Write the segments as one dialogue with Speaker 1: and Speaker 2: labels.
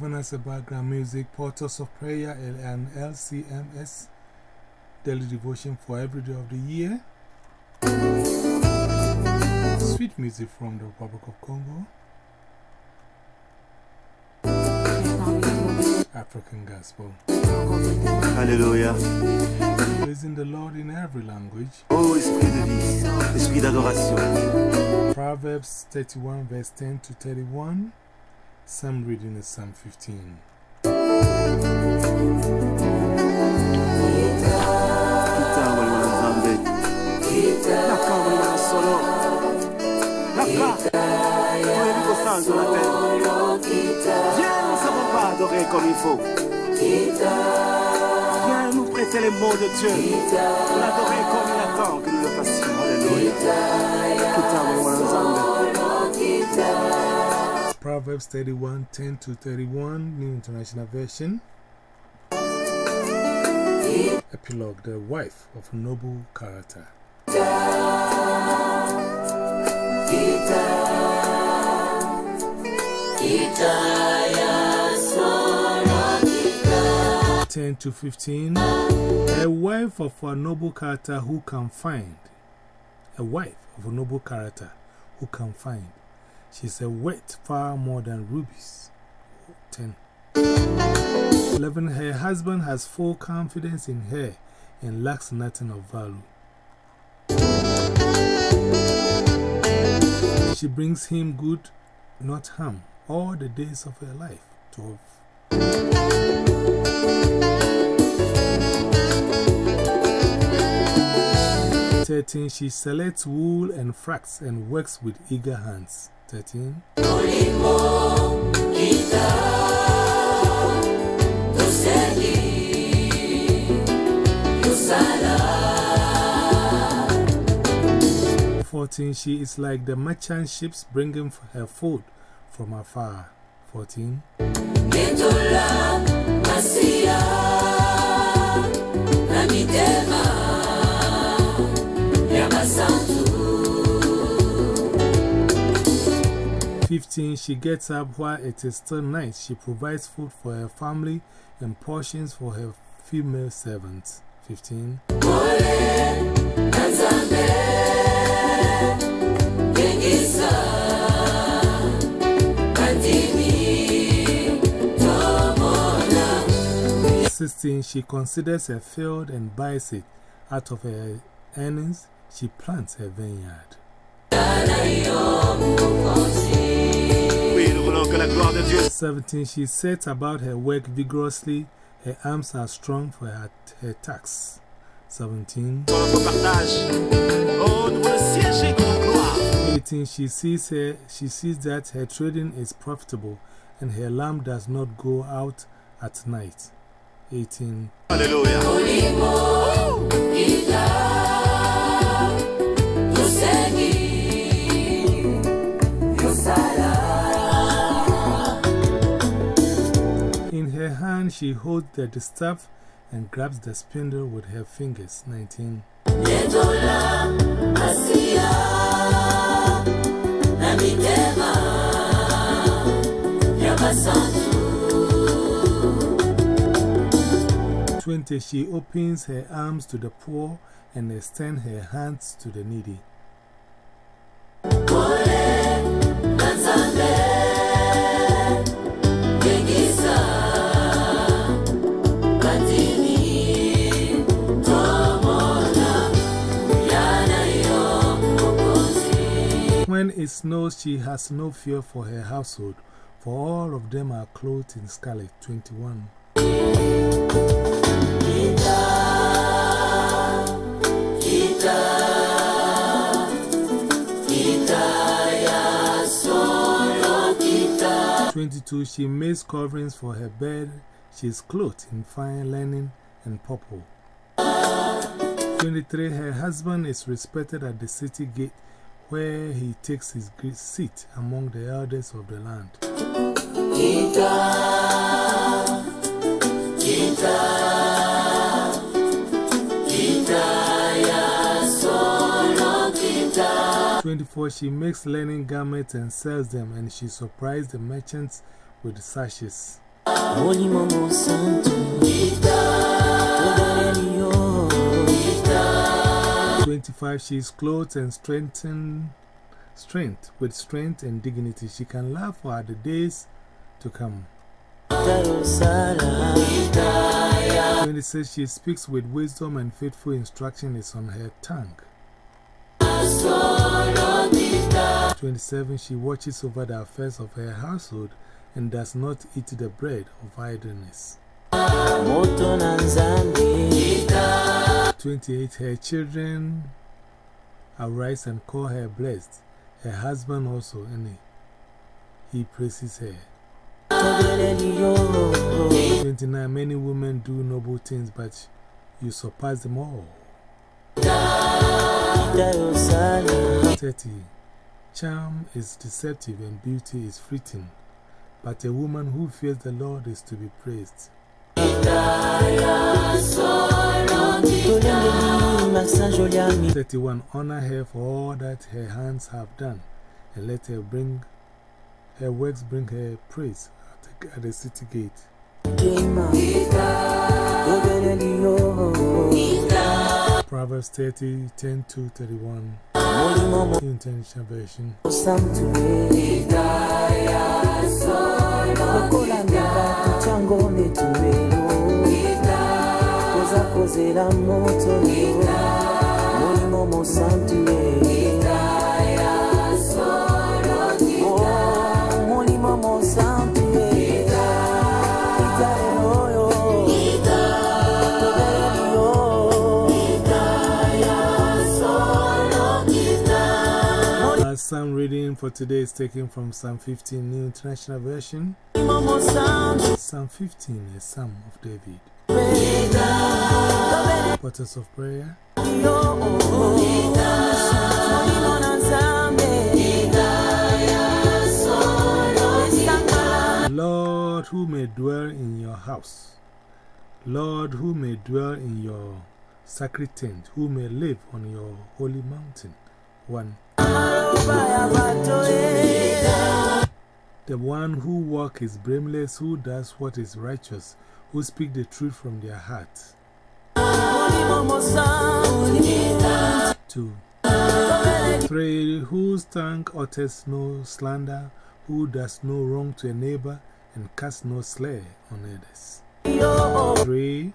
Speaker 1: serving as a background music, Portals of Prayer and LCMS daily devotion for every day of the year. Sweet music from the Republic of Congo. African Gospel.
Speaker 2: Alléluia.
Speaker 1: Praising the Lord in every language.
Speaker 2: Oh, esprit de vie, esprit d'adoration.
Speaker 1: Proverbs 31, verse 10 to 31. Some reading is Psalm 15.
Speaker 2: Kita wali wana zambe. Naka wali wana solo. Naka. Toi, liko sanzo la terre. Viens, nous savons pas adorer comme il faut. Viens nous prêter les mots de Dieu. L'adorer comme il attend que nous le fassions. Alléluia.
Speaker 1: Proverbs 31, 10 to 31, New International Version. Epilogue The wife of noble character. Ten to fifteen. A wife of a noble character who can find. A wife of a noble character who can find. She's a wit far more than rubies. 10. 11. Her husband has full confidence in her and lacks nothing of value. She brings him good, not harm, all the days of her life. 12. Thirteen, she selects wool and flax and works with eager hands. Fourteen, she is like the merchant ships bringing her food from afar. Fourteen. Fifteen, she gets up while it is still night. She provides food for her family and portions for her female servants. Fifteen. Sixteen, she considers a field and buys it. Out of her earnings, she plants her vineyard. 17. She sets about her work vigorously. Her arms are strong for her, her tasks. 17.
Speaker 2: soit notre partage. Oh, nous voulons siéger dans notre gloire.
Speaker 1: 18. She sees, her, she sees that her trading is profitable and her lamp does not go out at night. 18.
Speaker 2: Alléluia.
Speaker 1: She holds the distaff and grabs the spindle with her fingers. 19. Twenty, she opens her arms to the poor and extends her hands to the needy. When it snows, she has no fear for her household, for all of them are clothed in scarlet. 21. Twenty-two, she makes coverings for her bed. She is clothed in fine linen and purple. Twenty-three, her husband is respected at the city gate where he takes his great seat among the elders of the land. Twenty-four, she makes linen garments and sells them, and she surprised the merchants with sashes. 25. She is clothed and strengthened strength with strength and dignity. She can laugh for the days to come.
Speaker 3: Tayo
Speaker 1: 26. She speaks with wisdom and faithful instruction is on her tongue. 27. She watches over the affairs of her household and does not eat the bread of idleness.
Speaker 3: Moto na nzambe
Speaker 1: 28. Her children arise and call her blessed. Her husband also, and he praises her. 29. Many women do noble things, but you surpass them all. 30. Charm is deceptive and beauty is fleeting, but a woman who fears the Lord is to be praised. 31. Honor her for all that her hands have done, and let her bring her works bring her praise at the, at the city gate. Proverbs 30, 10 to 31.
Speaker 3: Molimo mo
Speaker 1: New International Version.
Speaker 3: santo Lokola mbeka tuchango netuwelo Koza kozela moto Molimo mo santo Oh, Molimo mo santo
Speaker 1: Our psalm reading for today is taken from Psalm 15, New International Version. Psalm 15, a psalm of David. Portals of prayer. Lord, who may dwell in your house. Lord, who may dwell in your sacred tent, who may live on your holy mountain. 1. The one who walk is blameless, who does what is righteous, who speak the truth from their heart. 2. 3. Whose tongue utters no slander, who does no wrong to a neighbor, and casts no slur on others. 3.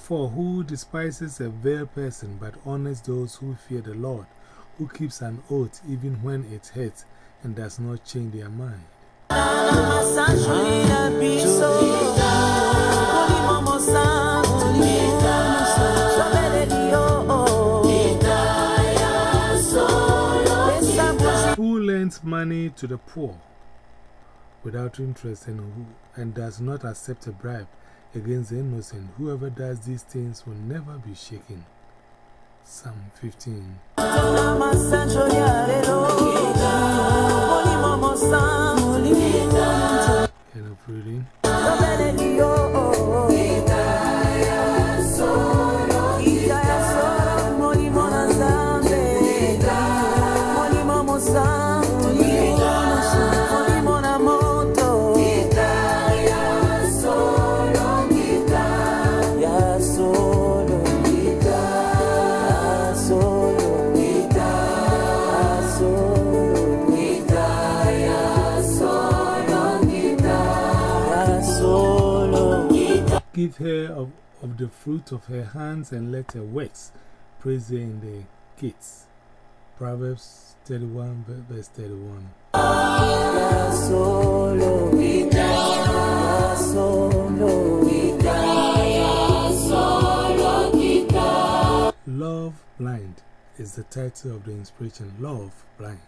Speaker 1: 4. Who despises a vile person but honors those who fear the Lord, who keeps an oath even when it hurts and does not change their mind. Who lends money to the poor without interest and, who, and does not accept a bribe against the innocent? Whoever does these things will never be shaken. Psalm 15. End of reading. Give her of, of the fruit of her hands and let her works praise her in the gates. Proverbs 31, ver- verse 31.
Speaker 3: Ya solo, ya solo,
Speaker 1: Love Blind is the title of the inspiration. Love Blind.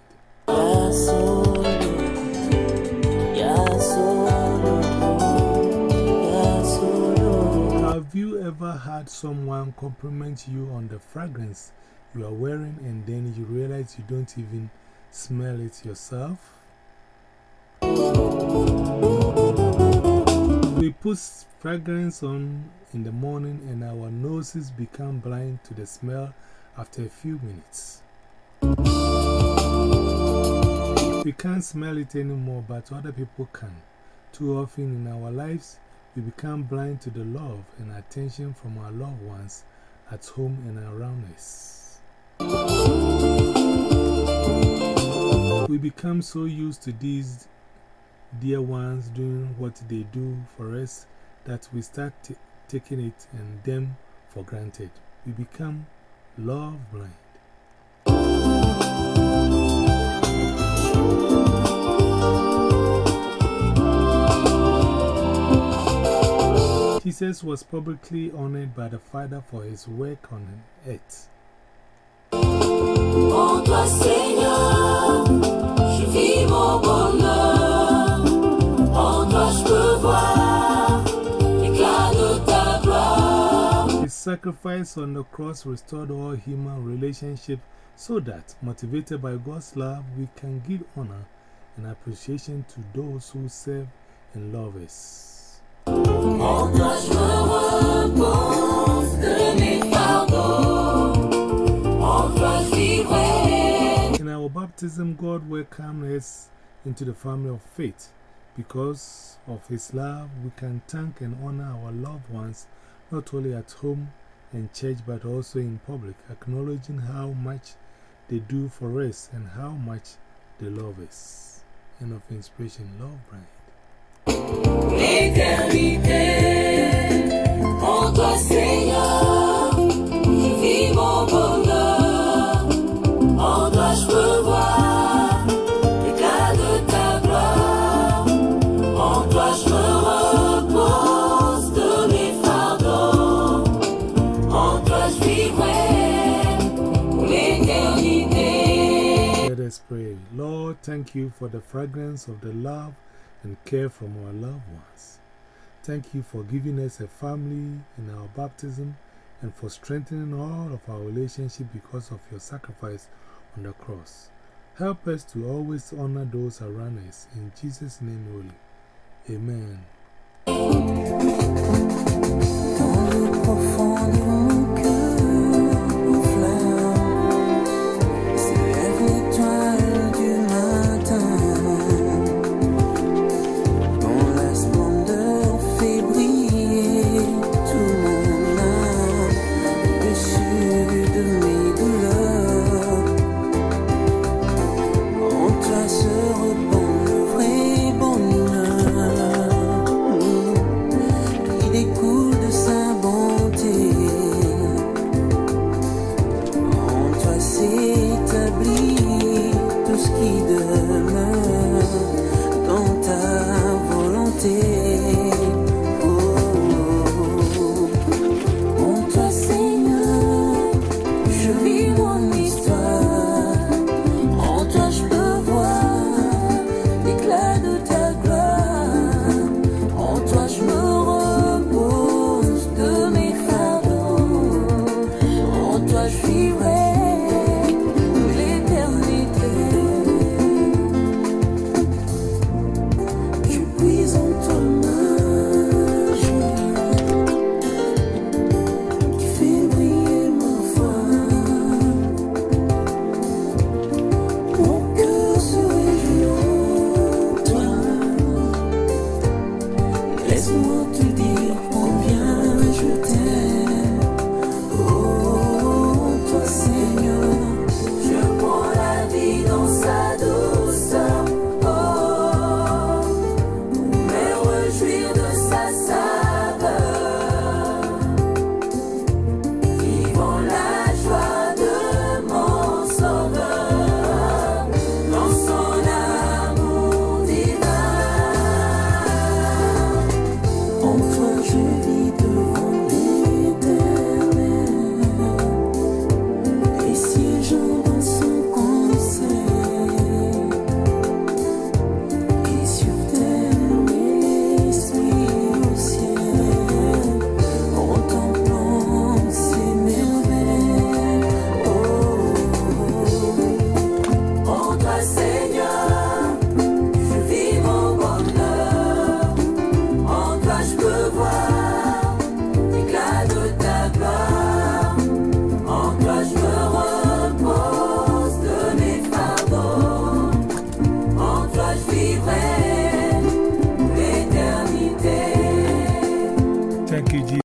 Speaker 1: Have you ever had someone compliment you on the fragrance you are wearing and then you realize you don't even smell it yourself? We put fragrance on in the morning and our noses become blind to the smell after a few minutes. We can't smell it anymore, but other people can. Too often in our lives, we become blind to the love and attention from our loved ones at home and around us. We become so used to these dear ones doing what they do for us that we start taking it and them for granted. We become love blind. Jesus was publicly honored by the Father for his work on earth.
Speaker 4: En toi, Seigneur, je vis mon bonheur. En toi, je peux voir l'éclat de ta gloire.
Speaker 1: His sacrifice on the cross restored all human relationships so that, motivated by God's love, we can give honor and appreciation to those who serve and love us. In our baptism, God welcomed us into the family of faith. Because of His love, we can thank and honor our loved ones not only at home and church but also in public, acknowledging how much they do for us and how much they love us. End of inspiration, Love Blind. Thank you for the fragrance of the love and care from our loved ones. Thank you for giving us a family in our baptism and for strengthening all of our relationship because of your sacrifice on the cross. Help us to always honor those around us. In Jesus' name, only. Amen.
Speaker 3: Dans